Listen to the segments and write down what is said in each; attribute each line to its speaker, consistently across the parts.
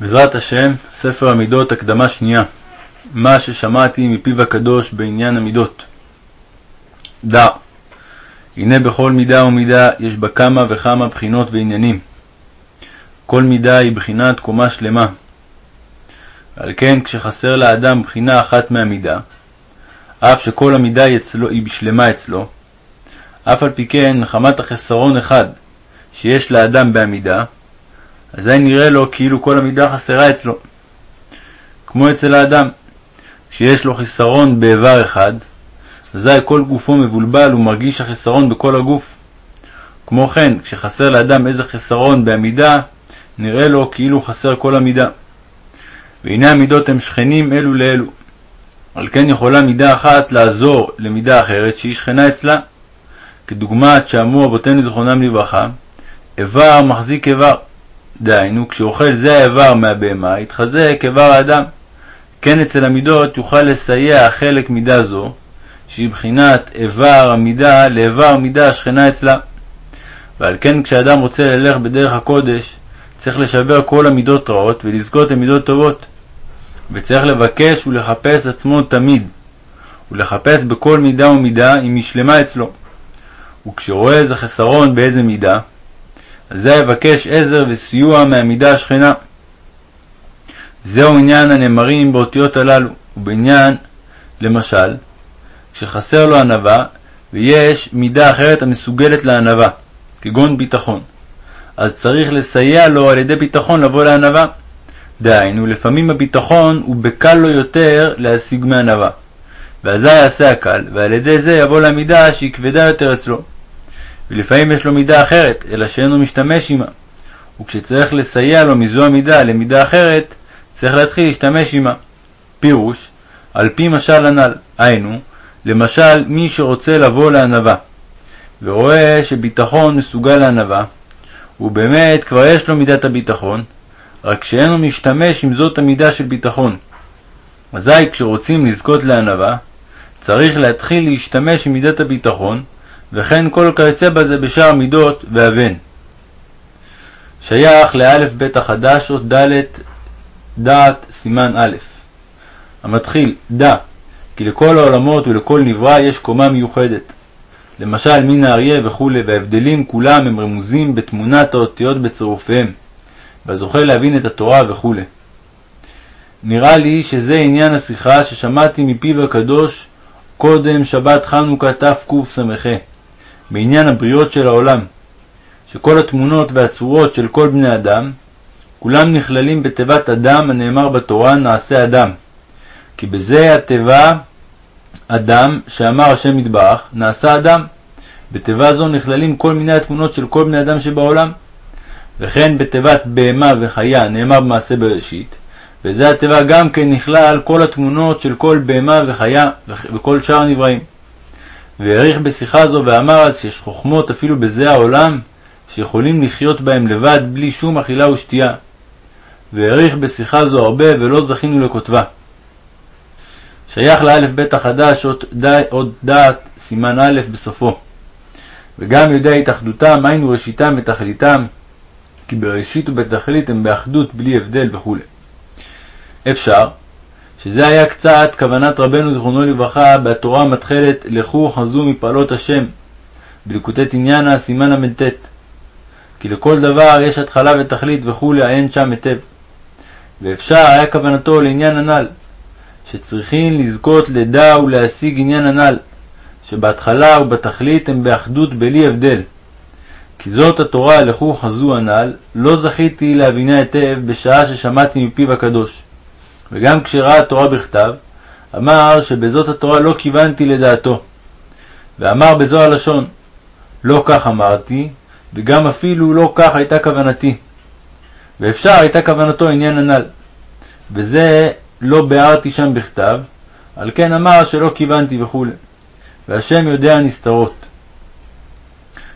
Speaker 1: בעזרת השם, ספר המידות, הקדמה שנייה. מה ששמעתי מפיו הקדוש בעניין המידות. דע, הנה בכל מידה ומידה יש בה כמה וכמה בחינות ועניינים. כל מידה היא בחינת קומה שלמה. על כן, כשחסר לאדם בחינה אחת מהמידה, אף שכל המידה היא, אצלו, היא בשלמה אצלו, אף על פי כן, מחמת החסרון אחד שיש לאדם בעמידה, אזי נראה לו כאילו כל המידה חסרה אצלו. כמו אצל האדם, כשיש לו חיסרון באיבר אחד, אזי כל גופו מבולבל ומרגיש החסרון בכל הגוף. כמו כן, כשחסר לאדם איזה חסרון בעמידה, נראה לו כאילו חסר כל המידה. והנה המידות הם שכנים אלו לאלו. על כן יכולה מידה אחת לעזור למידה אחרת שהיא שכנה אצלה. כדוגמת שאמרו אבותינו זכרונם לברכה, איבר מחזיק איבר. דהיינו, כשאוכל זה האיבר מהבהמה, יתחזק איבר האדם. כן אצל המידות יוכל לסייע חלק מידה זו, שהיא בחינת איבר המידה לאיבר מידה השכנה אצלה. ועל כן כשאדם רוצה ללך בדרך הקודש, צריך לשבר כל המידות רעות ולזכות למידות טובות. וצריך לבקש ולחפש עצמו תמיד, ולחפש בכל מידה ומידה אם היא שלמה אצלו. וכשרואה איזה חסרון באיזה מידה, אזי יבקש עזר וסיוע מהמידה השכנה. זהו עניין הנאמרים באותיות הללו, ובעניין, למשל, כשחסר לו ענווה, ויש מידה אחרת המסוגלת לענווה, כגון ביטחון, אז צריך לסייע לו על ידי ביטחון לבוא לענווה. דהיינו, לפעמים הביטחון הוא בקל לו יותר להשיג מענווה, ואזי יעשה הקל, ועל ידי זה יבוא למידה שהיא כבדה יותר אצלו. ולפעמים יש לו מידה אחרת, אלא שאינו משתמש עמה. וכשצריך לסייע לו מזו המידה למידה אחרת, צריך להתחיל להשתמש עמה. פירוש, על פי משל הנ"ל, היינו, למשל מי שרוצה לבוא לענווה, ורואה שביטחון מסוגל לענווה, ובאמת כבר יש לו מידת הביטחון, רק שאינו משתמש עם זאת המידה של ביטחון. אזי כשרוצים לזכות לענווה, צריך להתחיל להשתמש עם מידת הביטחון, וכן כל כיוצא בזה בשאר מידות ואבן. שייך לאלף בית החדש, אות ד' דעת סימן א'. המתחיל דע, כי לכל העולמות ולכל נברא יש קומה מיוחדת. למשל מין האריה וכו', וההבדלים כולם הם רמוזים בתמונת האותיות בצירופיהם, והזוכה להבין את התורה וכו'. נראה לי שזה עניין השיחה ששמעתי מפיו הקדוש קודם שבת חנוכה תקס"ה. בעניין הבריות של העולם, שכל התמונות והצורות של כל בני אדם, כולם נכללים בתיבת אדם הנאמר בתורה נעשה אדם. כי בזה התיבה אדם שאמר השם יתברך נעשה אדם. בתיבה זו נכללים כל מיני התמונות של כל בני אדם שבעולם. וכן בתיבת בהמה וחיה נאמר במעשה בראשית, וזה התיבה גם כן נכלל כל התמונות של כל בהמה וחיה וכל שאר הנבראים. והעריך בשיחה זו ואמר אז שיש חוכמות אפילו בזה העולם, שיכולים לחיות בהם לבד בלי שום אכילה ושתייה. והעריך בשיחה זו הרבה ולא זכינו לכותבה. שייך לאלף בית החדש עוד דעת סימן א' בסופו. וגם יודע התאחדותם, היינו ראשיתם ותכליתם, כי בראשית ובתכלית הם באחדות בלי הבדל וכו'. אפשר שזה היה קצת כוונת רבנו זיכרונו לברכה בתורה המתחלת לכו חזו מפעלות השם בליקוטי תניאנה סימן ל"ט כי לכל דבר יש התחלה ותכלית וכולי עיין שם היטב. ואפשר היה כוונתו לעניין הנ"ל שצריכים לזכות לדע ולהשיג עניין הנ"ל שבהתחלה ובתכלית הם באחדות בלי הבדל. כי זאת התורה לכו חזו הנ"ל לא זכיתי להבינה היטב בשעה ששמעתי מפיו הקדוש. וגם כשראה התורה בכתב, אמר שבזאת התורה לא כיוונתי לדעתו. ואמר בזו הלשון, לא כך אמרתי, וגם אפילו לא כך הייתה כוונתי. ואפשר הייתה כוונתו עניין הנ"ל. וזה לא ביארתי שם בכתב, על כן אמר שלא כיוונתי וכו'. והשם יודע נסתרות.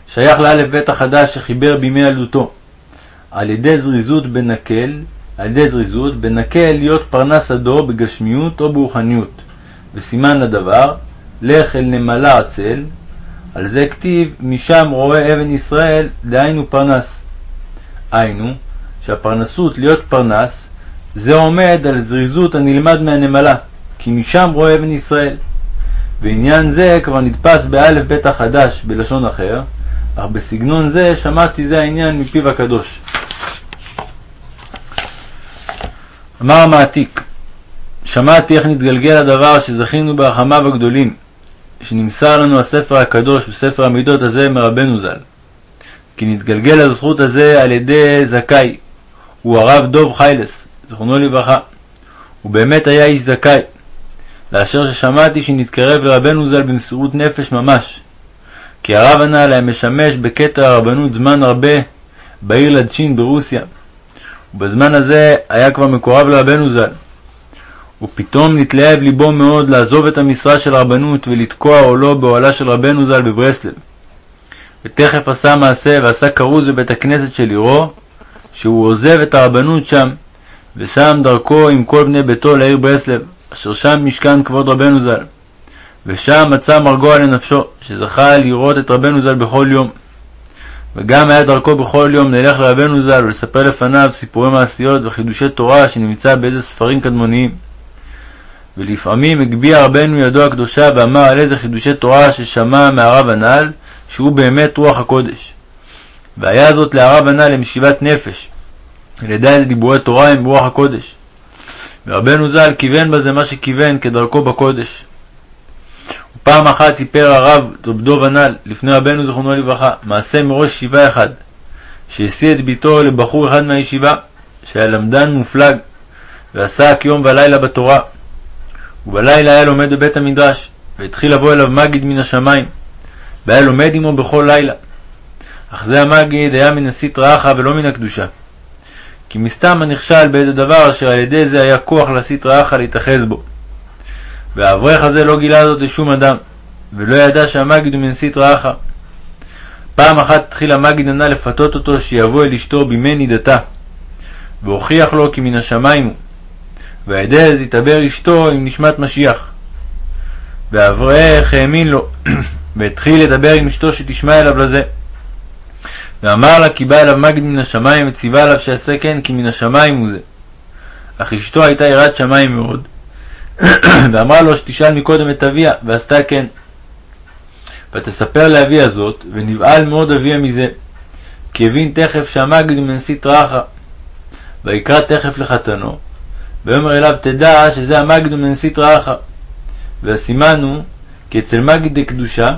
Speaker 1: שייך לאלף בית החדש שחיבר בימי ילדותו. על ידי זריזות בנקל על ידי זריזות, בנקל להיות פרנס הדור בגשמיות או ברוחניות, וסימן לדבר, לך אל נמלה עצל, על זה כתיב, משם רואה אבן ישראל, דהיינו פרנס. היינו, שהפרנסות להיות פרנס, זה עומד על זריזות הנלמד מהנמלה, כי משם רואה אבן ישראל. ועניין זה כבר נדפס באלף בית החדש בלשון אחר, אך בסגנון זה שמעתי זה העניין מפיו הקדוש. אמר המעתיק, שמעתי איך נתגלגל הדבר שזכינו ברחמיו הגדולים, שנמסר לנו הספר הקדוש וספר המידות הזה מרבנו ז"ל. כי נתגלגל הזכות הזה על ידי זכאי, הוא הרב דוב חיילס, זכרונו לברכה. הוא באמת היה איש זכאי, לאשר ששמעתי שנתקרב לרבנו ז"ל במסירות נפש ממש. כי הרב הנ"ל היה משמש בקטע הרבנות זמן הרבה בעיר לדשין ברוסיה, ובזמן הזה היה כבר מקורב לרבנו ז"ל. ופתאום נתלהב ליבו מאוד לעזוב את המשרה של הרבנות ולתקוע עולו באוהלה של רבנו ז"ל בברסלב. ותכף עשה מעשה ועשה כרוז בבית הכנסת של עירו, שהוא עוזב את הרבנות שם, ושם דרכו עם כל בני ביתו לעיר ברסלב, אשר שם משכן כבוד רבנו ז"ל. ושם מצא מרגוע לנפשו, שזכה לראות את רבנו ז"ל בכל יום. וגם היה דרכו בכל יום נלך לרבנו ז"ל ולספר לפניו סיפורי מעשיות וחידושי תורה שנמצא באיזה ספרים קדמוניים. ולפעמים הגביה רבנו ידו הקדושה ואמר על איזה חידושי תורה ששמע מהרב הנ"ל, שהוא באמת רוח הקודש. והיה זאת להרב הנ"ל למשיבת נפש, על ידי איזה דיבורי תורה הם ברוח הקודש. ורבנו ז"ל כיוון בזה מה שכיוון כדרכו בקודש. ופעם אחת סיפר הרב רב דוב הנ"ל לפני רבנו זכרונו לברכה מעשה מראש ישיבה אחד שהשיא את ביתו לבחור אחד מהישיבה שהיה למדן מופלג ועסק יום ולילה בתורה. ובלילה היה לומד בבית המדרש והתחיל לבוא אליו מגיד מן השמיים והיה לומד עמו בכל לילה. אך זה המגיד היה מן הסטרא אחא ולא מן הקדושה. כי מסתם הנכשל באיזה דבר אשר על ידי זה היה כוח לסטרא אחא להתאחז בו והאברך הזה לא גילה זאת לשום אדם, ולא ידע שהמגיד הוא מנסית אחא. פעם אחת התחיל המגיד הנ"ל לפתות אותו שיבוא אל אשתו בימי נידתה, והוכיח לו כי מן השמיים הוא, זה התעבר אשתו עם נשמת משיח. והאברך האמין לו, והתחיל לדבר עם אשתו שתשמע אליו לזה. ואמר לה כי בא אליו מגיד מן השמיים וציווה עליו שיעשה כן כי מן השמיים הוא זה. אך אשתו הייתה יראת שמיים מאוד, ואמרה לו שתשאל מקודם את אביה, ועשתה כן. ותספר לאביה זאת, ונבהל מאוד אביה מזה, כי הבין תכף שהמגיד הוא מנשיא טרחה. ויקרא תכף לחתנו, ויאמר אליו תדע שזה המגיד הוא מנשיא טרחה. והסימן הוא כי אצל מגיד דקדושה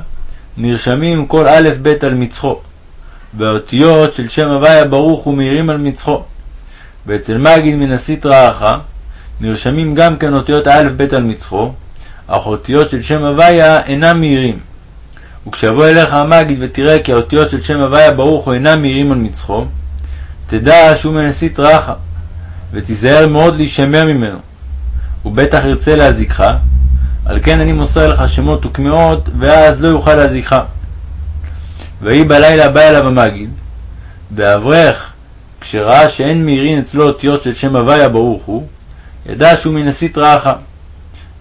Speaker 1: נרשמים כל א' ב' על מצחו, והאותיות של שם הוויה ברוך הוא מאירים על מצחו. ואצל מגיד מנשיא טרחה נרשמים גם כן אותיות ב' על מצחו, אך אותיות של שם הוויה אינם מהירים. וכשיבוא אליך המגיד ותראה כי האותיות של שם הוויה ברוך הוא אינם מהירים על מצחו, תדע שהוא מנסית רחה, ותיזהר מאוד להישמר ממנו. הוא בטח ירצה להזיקך, על כן אני מוסר לך שמות וקמעות, ואז לא יוכל להזיקך. ויהי בלילה בא אליו המגיד, ואברך, כשראה שאין מהירים אצלו אותיות של שם הוויה ברוך הוא, ידע שהוא מן הסטרא אחא,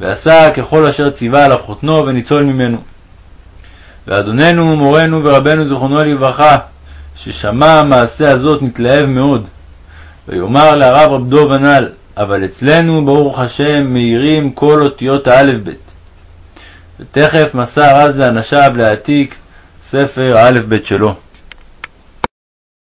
Speaker 1: ועשה ככל אשר ציווה עליו חותנו וניצול ממנו. ואדוננו, מורנו ורבנו זיכרונו לברכה, ששמע המעשה הזאת נתלהב מאוד, ויאמר להרב רב דוב הנ"ל, אבל אצלנו, ברוך השם, מאירים כל אותיות האלף-בית. ותכף מסר אז לאנשיו להעתיק ספר האלף-בית שלו.